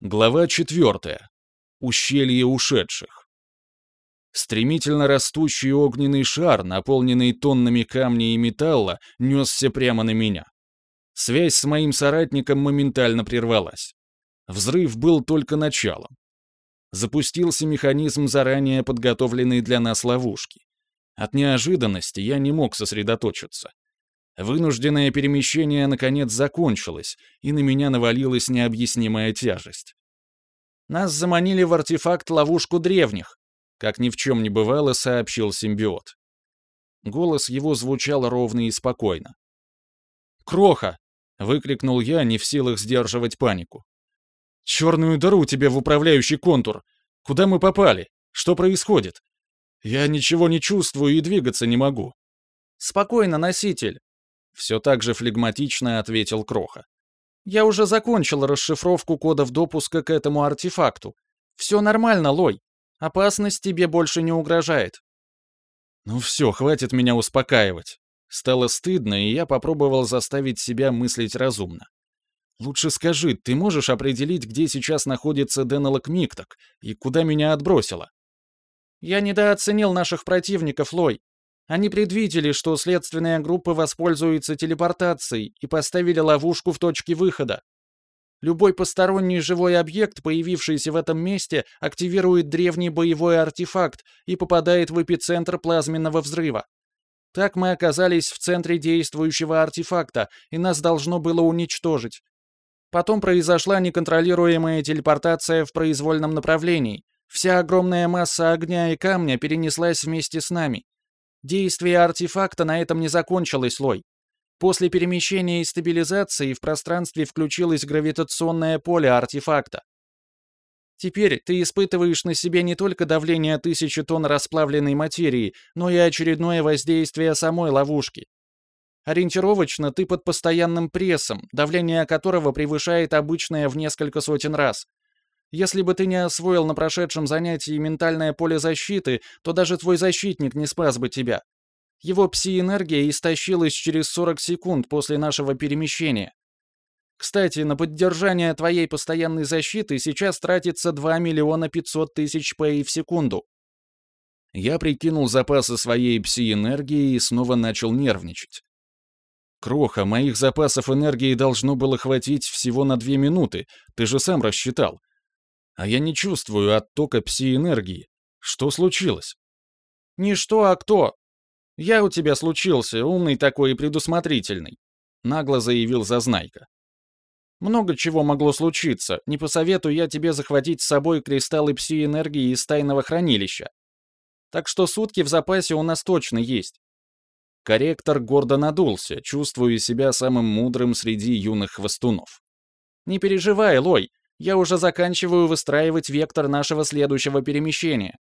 Глава четвертая. Ущелье ушедших. Стремительно растущий огненный шар, наполненный тоннами камня и металла, несся прямо на меня. Связь с моим соратником моментально прервалась. Взрыв был только началом. Запустился механизм заранее подготовленной для нас ловушки. От неожиданности я не мог сосредоточиться. Вынужденное перемещение наконец закончилось, и на меня навалилась необъяснимая тяжесть. Нас заманили в артефакт-ловушку древних, как ни в чем не бывало, сообщил симбиот. Голос его звучал ровно и спокойно. «Кроха!» — выкрикнул я, не в силах сдерживать панику. «Черную дыру тебе в управляющий контур! Куда мы попали? Что происходит? Я ничего не чувствую и двигаться не могу». «Спокойно, носитель!» Все так же флегматично ответил Кроха. «Я уже закончил расшифровку кодов допуска к этому артефакту. Все нормально, Лой. Опасность тебе больше не угрожает». Ну все, хватит меня успокаивать. Стало стыдно, и я попробовал заставить себя мыслить разумно. Лучше скажи, ты можешь определить, где сейчас находится Денелок Микток и куда меня отбросило? Я недооценил наших противников, Лой. Они предвидели, что следственная группа воспользуется телепортацией и поставили ловушку в точке выхода. Любой посторонний живой объект, появившийся в этом месте, активирует древний боевой артефакт и попадает в эпицентр плазменного взрыва. Так мы оказались в центре действующего артефакта, и нас должно было уничтожить. Потом произошла неконтролируемая телепортация в произвольном направлении. Вся огромная масса огня и камня перенеслась вместе с нами. Действие артефакта на этом не закончилось, Лой. После перемещения и стабилизации в пространстве включилось гравитационное поле артефакта. Теперь ты испытываешь на себе не только давление тысячи тонн расплавленной материи, но и очередное воздействие самой ловушки. Ориентировочно ты под постоянным прессом, давление которого превышает обычное в несколько сотен раз. Если бы ты не освоил на прошедшем занятии ментальное поле защиты, то даже твой защитник не спас бы тебя. Его пси-энергия истощилась через 40 секунд после нашего перемещения. Кстати, на поддержание твоей постоянной защиты сейчас тратится 2 миллиона 500 тысяч пэй в секунду. Я прикинул запасы своей пси-энергии и снова начал нервничать. Кроха, моих запасов энергии должно было хватить всего на 2 минуты, ты же сам рассчитал. А я не чувствую оттока пси-энергии. Что случилось? Не что, а кто. Я у тебя случился, умный такой и предусмотрительный, нагло заявил Зазнайка. Много чего могло случиться, не посоветую я тебе захватить с собой кристаллы пси-энергии из тайного хранилища. Так что сутки в запасе у нас точно есть. Корректор гордо надулся, чувствуя себя самым мудрым среди юных хвостунов. «Не переживай, Лой, я уже заканчиваю выстраивать вектор нашего следующего перемещения».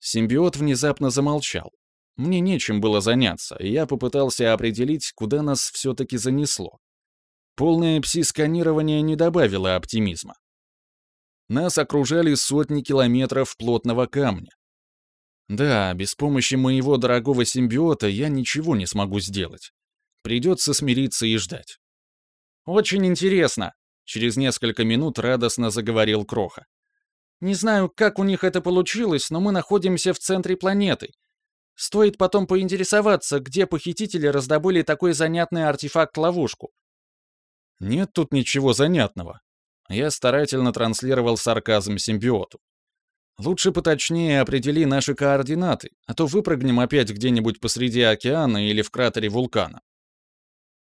Симбиот внезапно замолчал. Мне нечем было заняться, и я попытался определить, куда нас все-таки занесло. Полное пси-сканирование не добавило оптимизма. Нас окружали сотни километров плотного камня. Да, без помощи моего дорогого симбиота я ничего не смогу сделать. Придется смириться и ждать. Очень интересно, Через несколько минут радостно заговорил Кроха. «Не знаю, как у них это получилось, но мы находимся в центре планеты. Стоит потом поинтересоваться, где похитители раздобыли такой занятный артефакт-ловушку». «Нет тут ничего занятного». Я старательно транслировал сарказм симбиоту. «Лучше поточнее определи наши координаты, а то выпрыгнем опять где-нибудь посреди океана или в кратере вулкана».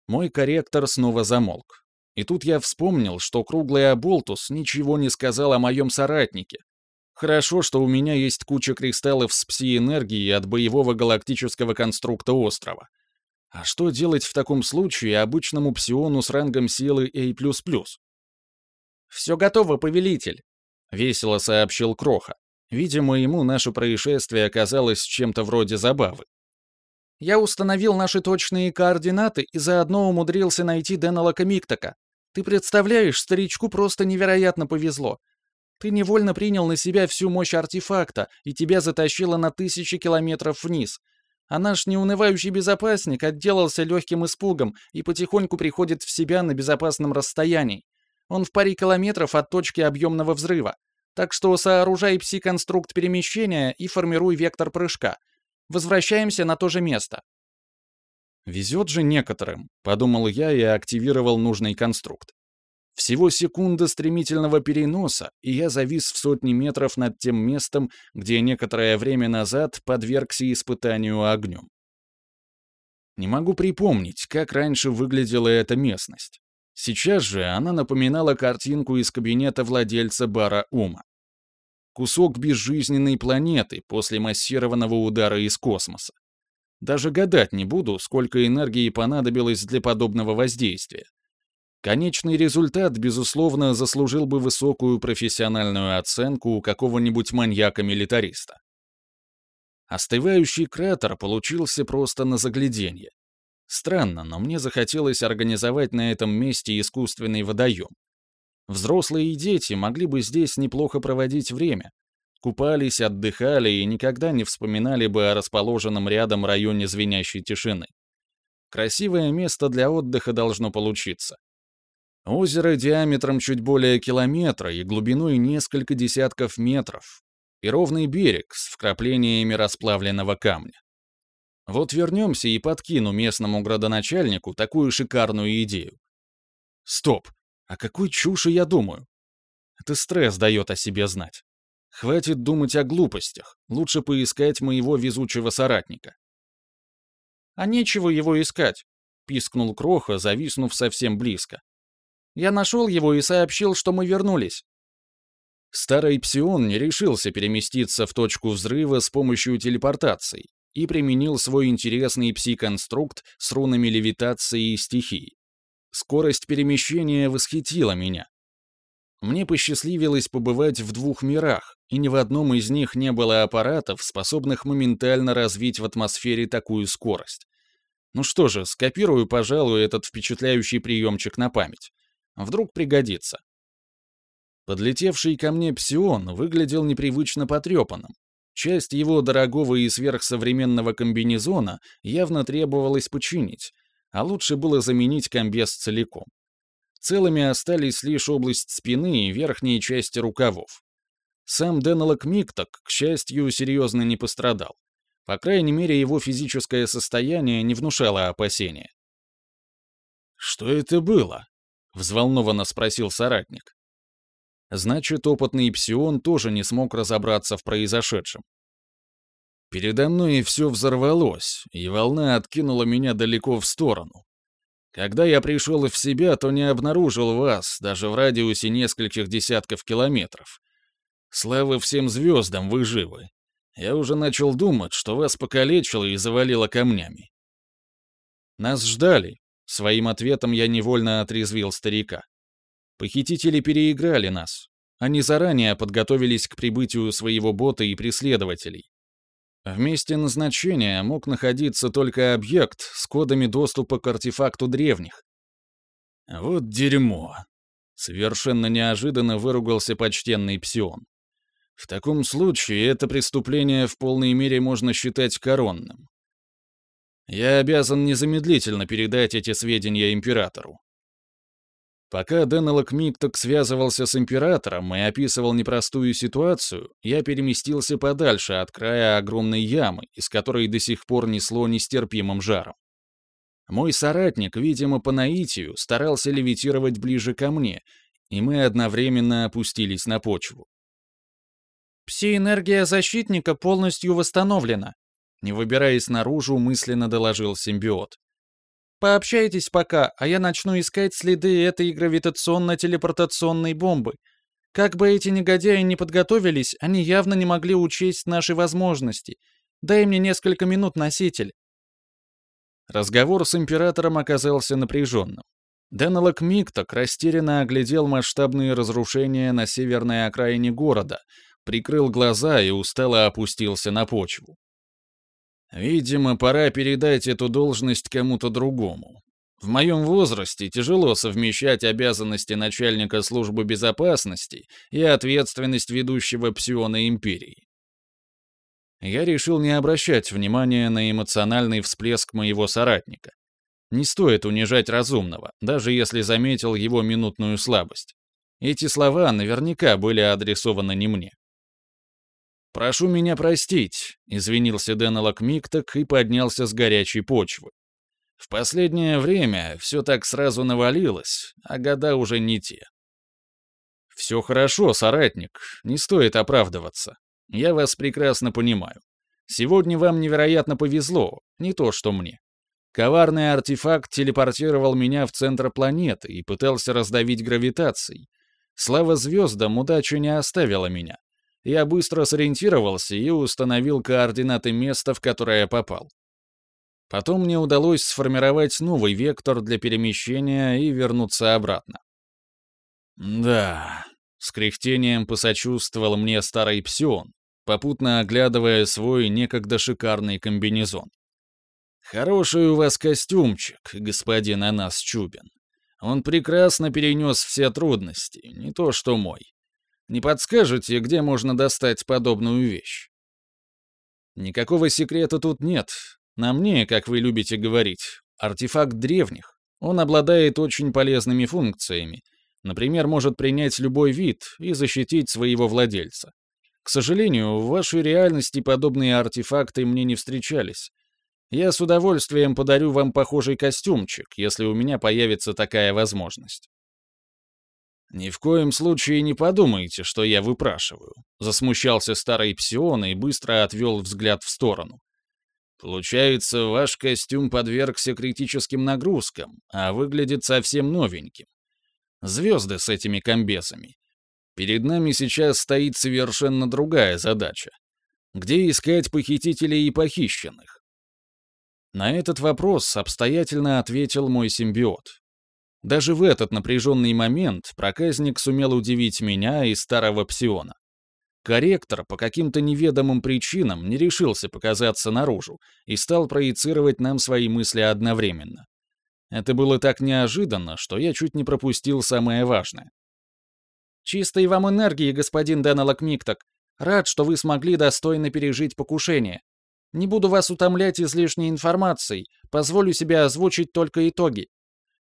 Мой корректор снова замолк. И тут я вспомнил, что круглый Аболтус ничего не сказал о моем соратнике. Хорошо, что у меня есть куча кристаллов с пси-энергией от боевого галактического конструкта острова. А что делать в таком случае обычному псиону с рангом силы A++? «Все готово, повелитель», — весело сообщил Кроха. Видимо, ему наше происшествие оказалось чем-то вроде забавы. «Я установил наши точные координаты и заодно умудрился найти Деннелока Миктака. Ты представляешь, старичку просто невероятно повезло. Ты невольно принял на себя всю мощь артефакта, и тебя затащило на тысячи километров вниз. А наш неунывающий безопасник отделался легким испугом и потихоньку приходит в себя на безопасном расстоянии. Он в паре километров от точки объемного взрыва. Так что сооружай пси-конструкт перемещения и формируй вектор прыжка. Возвращаемся на то же место. «Везет же некоторым», — подумал я и активировал нужный конструкт. Всего секунда стремительного переноса, и я завис в сотни метров над тем местом, где некоторое время назад подвергся испытанию огнем. Не могу припомнить, как раньше выглядела эта местность. Сейчас же она напоминала картинку из кабинета владельца бара Ума. Кусок безжизненной планеты после массированного удара из космоса. Даже гадать не буду, сколько энергии понадобилось для подобного воздействия. Конечный результат, безусловно, заслужил бы высокую профессиональную оценку у какого-нибудь маньяка-милитариста. Остывающий кратер получился просто на загляденье. Странно, но мне захотелось организовать на этом месте искусственный водоем. Взрослые и дети могли бы здесь неплохо проводить время. Купались, отдыхали и никогда не вспоминали бы о расположенном рядом районе звенящей тишины. Красивое место для отдыха должно получиться. Озеро диаметром чуть более километра и глубиной несколько десятков метров. И ровный берег с вкраплениями расплавленного камня. Вот вернемся и подкину местному градоначальнику такую шикарную идею. Стоп, а какой чуши я думаю? Это стресс дает о себе знать. Хватит думать о глупостях, лучше поискать моего везучего соратника. «А нечего его искать», — пискнул Кроха, зависнув совсем близко. «Я нашел его и сообщил, что мы вернулись». Старый Псион не решился переместиться в точку взрыва с помощью телепортации, и применил свой интересный пси-конструкт с рунами левитации и стихии. Скорость перемещения восхитила меня. Мне посчастливилось побывать в двух мирах, и ни в одном из них не было аппаратов, способных моментально развить в атмосфере такую скорость. Ну что же, скопирую, пожалуй, этот впечатляющий приемчик на память. Вдруг пригодится. Подлетевший ко мне псион выглядел непривычно потрепанным, Часть его дорогого и сверхсовременного комбинезона явно требовалось починить, а лучше было заменить комбез целиком. Целыми остались лишь область спины и верхние части рукавов. Сам Денелок Микток, к счастью, серьезно не пострадал. По крайней мере, его физическое состояние не внушало опасения. «Что это было?» — взволнованно спросил соратник. Значит, опытный псион тоже не смог разобраться в произошедшем. Передо мной все взорвалось, и волна откинула меня далеко в сторону. Когда я пришел в себя, то не обнаружил вас, даже в радиусе нескольких десятков километров. Слава всем звездам, вы живы. Я уже начал думать, что вас покалечило и завалило камнями. Нас ждали. Своим ответом я невольно отрезвил старика. Похитители переиграли нас. Они заранее подготовились к прибытию своего бота и преследователей. В месте назначения мог находиться только объект с кодами доступа к артефакту древних. Вот дерьмо. Совершенно неожиданно выругался почтенный псион. В таком случае это преступление в полной мере можно считать коронным. Я обязан незамедлительно передать эти сведения императору. Пока Денелок Микток связывался с Императором и описывал непростую ситуацию, я переместился подальше от края огромной ямы, из которой до сих пор несло нестерпимым жаром. Мой соратник, видимо, по наитию, старался левитировать ближе ко мне, и мы одновременно опустились на почву. «Пси-энергия защитника полностью восстановлена», не выбираясь наружу, мысленно доложил симбиот. Пообщайтесь пока, а я начну искать следы этой гравитационно-телепортационной бомбы. Как бы эти негодяи не подготовились, они явно не могли учесть наши возможности. Дай мне несколько минут, носитель». Разговор с императором оказался напряженным. Денелок Микток растерянно оглядел масштабные разрушения на северной окраине города, прикрыл глаза и устало опустился на почву. Видимо, пора передать эту должность кому-то другому. В моем возрасте тяжело совмещать обязанности начальника службы безопасности и ответственность ведущего псиона империи. Я решил не обращать внимания на эмоциональный всплеск моего соратника. Не стоит унижать разумного, даже если заметил его минутную слабость. Эти слова наверняка были адресованы не мне. «Прошу меня простить», — извинился Деннелок Микток и поднялся с горячей почвы. «В последнее время все так сразу навалилось, а года уже не те». «Все хорошо, соратник, не стоит оправдываться. Я вас прекрасно понимаю. Сегодня вам невероятно повезло, не то что мне. Коварный артефакт телепортировал меня в центр планеты и пытался раздавить гравитацией. Слава звездам, удача не оставила меня. Я быстро сориентировался и установил координаты места, в которое я попал. Потом мне удалось сформировать новый вектор для перемещения и вернуться обратно. «Да», — с кряхтением посочувствовал мне старый псион, попутно оглядывая свой некогда шикарный комбинезон. «Хороший у вас костюмчик, господин Анас Чубин. Он прекрасно перенес все трудности, не то что мой. Не подскажете, где можно достать подобную вещь? Никакого секрета тут нет. На мне, как вы любите говорить, артефакт древних. Он обладает очень полезными функциями. Например, может принять любой вид и защитить своего владельца. К сожалению, в вашей реальности подобные артефакты мне не встречались. Я с удовольствием подарю вам похожий костюмчик, если у меня появится такая возможность. «Ни в коем случае не подумайте, что я выпрашиваю», — засмущался старый псион и быстро отвел взгляд в сторону. «Получается, ваш костюм подвергся критическим нагрузкам, а выглядит совсем новеньким. Звезды с этими комбезами. Перед нами сейчас стоит совершенно другая задача. Где искать похитителей и похищенных?» На этот вопрос обстоятельно ответил мой симбиот. Даже в этот напряженный момент проказник сумел удивить меня и старого псиона. Корректор по каким-то неведомым причинам не решился показаться наружу и стал проецировать нам свои мысли одновременно. Это было так неожиданно, что я чуть не пропустил самое важное. «Чистой вам энергии, господин Деннелок Микток. Рад, что вы смогли достойно пережить покушение. Не буду вас утомлять излишней информацией, позволю себе озвучить только итоги.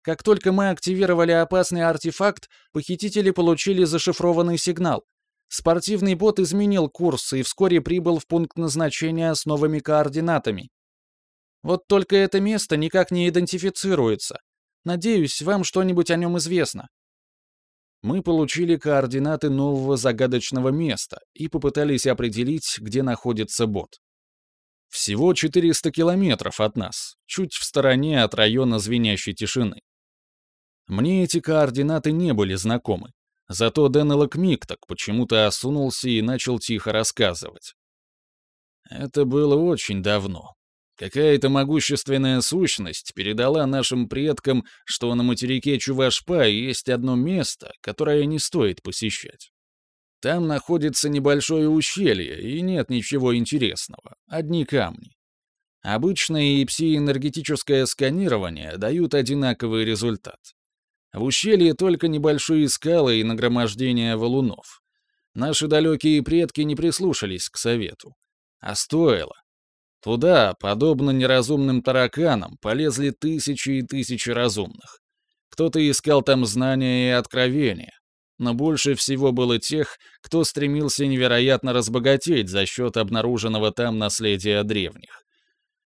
Как только мы активировали опасный артефакт, похитители получили зашифрованный сигнал. Спортивный бот изменил курс и вскоре прибыл в пункт назначения с новыми координатами. Вот только это место никак не идентифицируется. Надеюсь, вам что-нибудь о нем известно. Мы получили координаты нового загадочного места и попытались определить, где находится бот. Всего 400 километров от нас, чуть в стороне от района звенящей тишины. Мне эти координаты не были знакомы. Зато Деннелок Микток почему-то осунулся и начал тихо рассказывать. Это было очень давно. Какая-то могущественная сущность передала нашим предкам, что на материке Чувашпа есть одно место, которое не стоит посещать. Там находится небольшое ущелье, и нет ничего интересного, одни камни. Обычное и псиэнергетическое сканирование дают одинаковый результат. В ущелье только небольшие скалы и нагромождение валунов. Наши далекие предки не прислушались к совету. А стоило. Туда, подобно неразумным тараканам, полезли тысячи и тысячи разумных. Кто-то искал там знания и откровения. Но больше всего было тех, кто стремился невероятно разбогатеть за счет обнаруженного там наследия древних.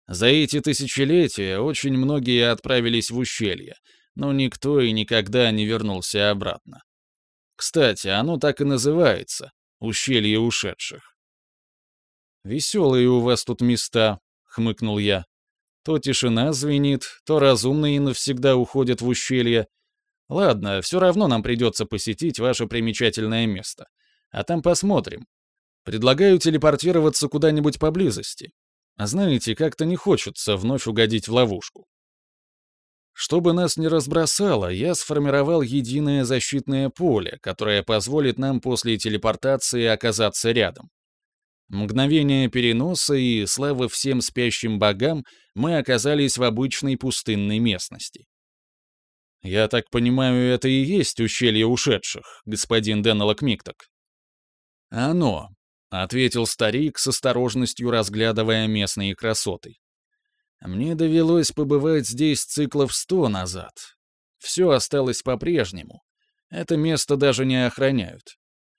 За эти тысячелетия очень многие отправились в ущелье, но никто и никогда не вернулся обратно. Кстати, оно так и называется — «Ущелье ушедших». «Веселые у вас тут места», — хмыкнул я. «То тишина звенит, то разумные навсегда уходят в ущелье. Ладно, все равно нам придется посетить ваше примечательное место. А там посмотрим. Предлагаю телепортироваться куда-нибудь поблизости. А знаете, как-то не хочется вновь угодить в ловушку. Чтобы нас не разбросало, я сформировал единое защитное поле, которое позволит нам после телепортации оказаться рядом. Мгновение переноса и, слава всем спящим богам, мы оказались в обычной пустынной местности. «Я так понимаю, это и есть ущелье ушедших, господин Деннелок Микток?» «Оно», — ответил старик с осторожностью разглядывая местные красоты. Мне довелось побывать здесь циклов сто назад. Все осталось по-прежнему. Это место даже не охраняют.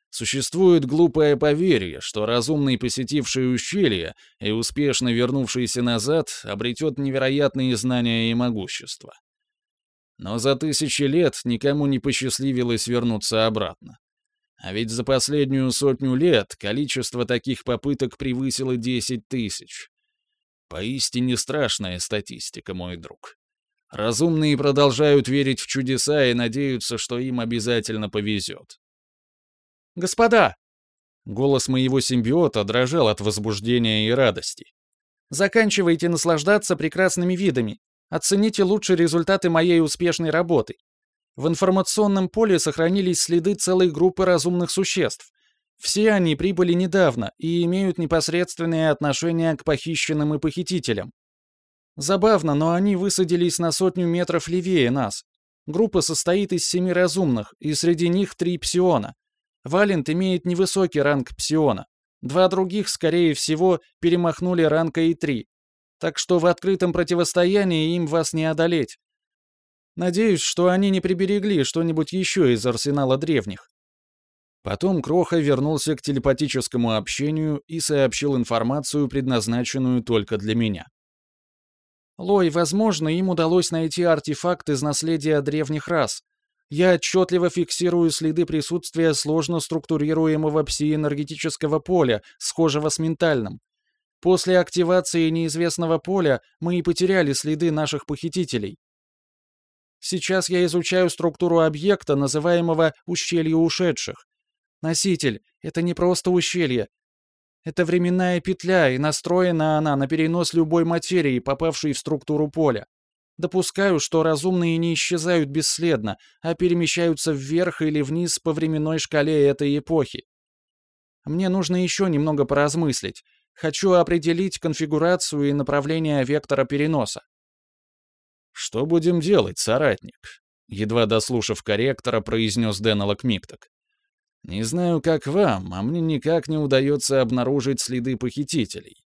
Существует глупое поверье, что разумный, посетивший ущелье и успешно вернувшийся назад, обретет невероятные знания и могущество. Но за тысячи лет никому не посчастливилось вернуться обратно. А ведь за последнюю сотню лет количество таких попыток превысило 10 тысяч. Поистине страшная статистика, мой друг. Разумные продолжают верить в чудеса и надеются, что им обязательно повезет. «Господа!» Голос моего симбиота дрожал от возбуждения и радости. «Заканчивайте наслаждаться прекрасными видами. Оцените лучшие результаты моей успешной работы. В информационном поле сохранились следы целой группы разумных существ. Все они прибыли недавно и имеют непосредственное отношение к похищенным и похитителям. Забавно, но они высадились на сотню метров левее нас. Группа состоит из семи разумных, и среди них три псиона. Валент имеет невысокий ранг псиона. Два других, скорее всего, перемахнули ранг И3. Так что в открытом противостоянии им вас не одолеть. Надеюсь, что они не приберегли что-нибудь еще из арсенала древних. Потом Кроха вернулся к телепатическому общению и сообщил информацию, предназначенную только для меня. Лой, возможно, им удалось найти артефакт из наследия древних рас, я отчетливо фиксирую следы присутствия сложно структурируемого псиэнергетического поля, схожего с ментальным. После активации неизвестного поля мы и потеряли следы наших похитителей. Сейчас я изучаю структуру объекта, называемого «ущелье ушедших». Носитель — это не просто ущелье. Это временная петля, и настроена она на перенос любой материи, попавшей в структуру поля. Допускаю, что разумные не исчезают бесследно, а перемещаются вверх или вниз по временной шкале этой эпохи. Мне нужно еще немного поразмыслить. Хочу определить конфигурацию и направление вектора переноса. «Что будем делать, соратник?» Едва дослушав корректора, произнес Деннелок Микток. «Не знаю, как вам, а мне никак не удается обнаружить следы похитителей.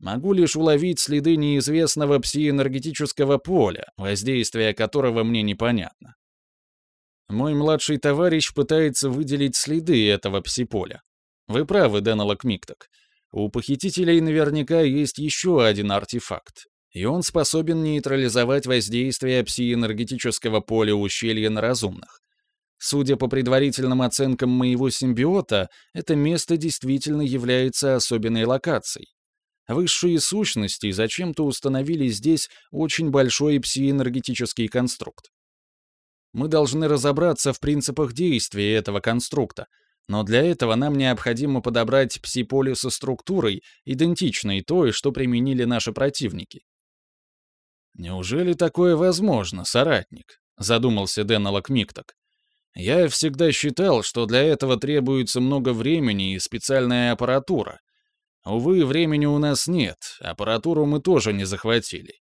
Могу лишь уловить следы неизвестного псиэнергетического поля, воздействие которого мне непонятно. Мой младший товарищ пытается выделить следы этого псиполя. Вы правы, Деннелок Микток. У похитителей наверняка есть еще один артефакт, и он способен нейтрализовать воздействие псиэнергетического поля ущелья на разумных. Судя по предварительным оценкам моего симбиота, это место действительно является особенной локацией. Высшие сущности зачем-то установили здесь очень большой псиэнергетический конструкт. Мы должны разобраться в принципах действия этого конструкта, но для этого нам необходимо подобрать псиполе со структурой, идентичной той, что применили наши противники. «Неужели такое возможно, соратник?» — задумался Деннелок Микток. «Я всегда считал, что для этого требуется много времени и специальная аппаратура, Увы, времени у нас нет, аппаратуру мы тоже не захватили.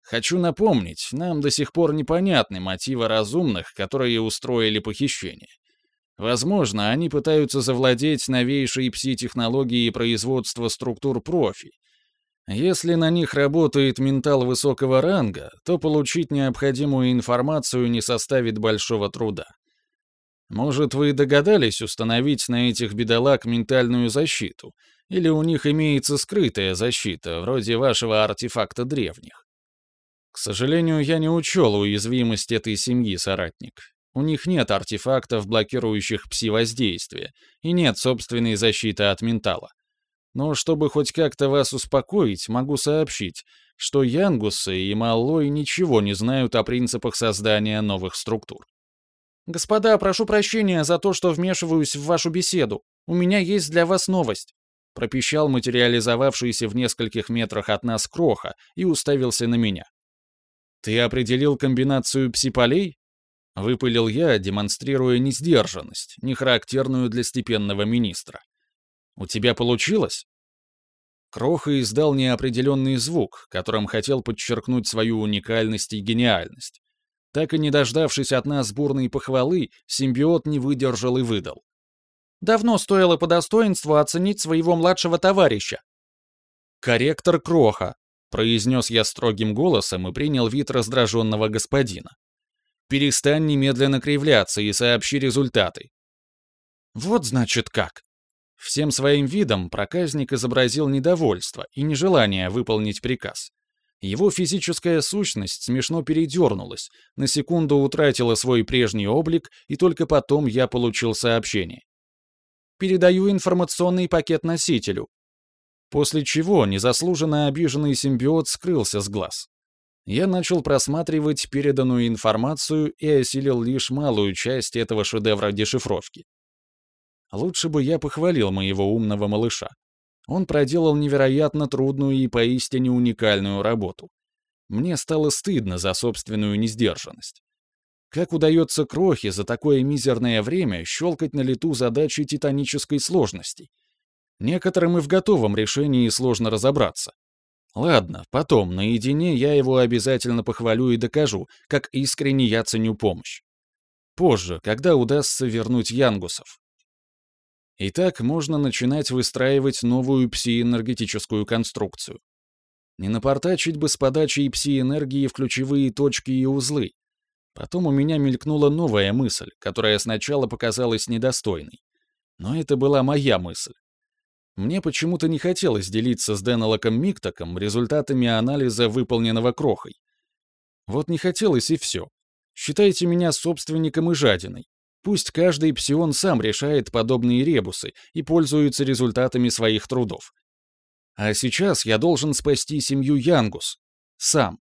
Хочу напомнить, нам до сих пор непонятны мотивы разумных, которые устроили похищение. Возможно, они пытаются завладеть новейшей пси-технологией производства структур профи. Если на них работает ментал высокого ранга, то получить необходимую информацию не составит большого труда. Может, вы догадались установить на этих бедолаг ментальную защиту — или у них имеется скрытая защита, вроде вашего артефакта древних? К сожалению, я не учел уязвимость этой семьи, соратник. У них нет артефактов, блокирующих пси-воздействие, и нет собственной защиты от ментала. Но чтобы хоть как-то вас успокоить, могу сообщить, что Янгусы и Маллой ничего не знают о принципах создания новых структур. «Господа, прошу прощения за то, что вмешиваюсь в вашу беседу. У меня есть для вас новость пропищал материализовавшийся в нескольких метрах от нас кроха и уставился на меня. «Ты определил комбинацию псиполей?» — выпылил я, демонстрируя несдержанность, не характерную для степенного министра. «У тебя получилось?» Кроха издал неопределенный звук, которым хотел подчеркнуть свою уникальность и гениальность. Так и не дождавшись от нас бурной похвалы, симбиот не выдержал и выдал. Давно стоило по достоинству оценить своего младшего товарища. «Корректор Кроха», — произнес я строгим голосом и принял вид раздраженного господина. Перестань немедленно кривляться и сообщи результаты. Вот значит как. Всем своим видом проказник изобразил недовольство и нежелание выполнить приказ. Его физическая сущность смешно передернулась, на секунду утратила свой прежний облик, и только потом я получил сообщение. «Передаю информационный пакет носителю». После чего незаслуженно обиженный симбиот скрылся с глаз я начал просматривать переданную информацию и осилил лишь малую часть этого шедевра дешифровки. Лучше бы я похвалил моего умного малыша. Он проделал невероятно трудную и поистине уникальную работу. Мне стало стыдно за собственную несдержанность. Как удается Крохе за такое мизерное время щелкать на лету задачи титанической сложности? Некоторым и в готовом решении сложно разобраться. Ладно, потом, наедине я его обязательно похвалю и докажу, как искренне я ценю помощь. Позже, когда удастся вернуть Янгусов. Итак, можно начинать выстраивать новую псиэнергетическую конструкцию. Не напортачить бы с подачей пси-энергии в ключевые точки и узлы. Потом у меня мелькнула новая мысль, которая сначала показалась недостойной. Но это была моя мысль. Мне почему-то не хотелось делиться с Денелоком Миктоком результатами анализа, выполненного крохой. Вот не хотелось и все. Считайте меня собственником и жадиной. Пусть каждый псион сам решает подобные ребусы и пользуется результатами своих трудов. А сейчас я должен спасти семью Янгус. Сам.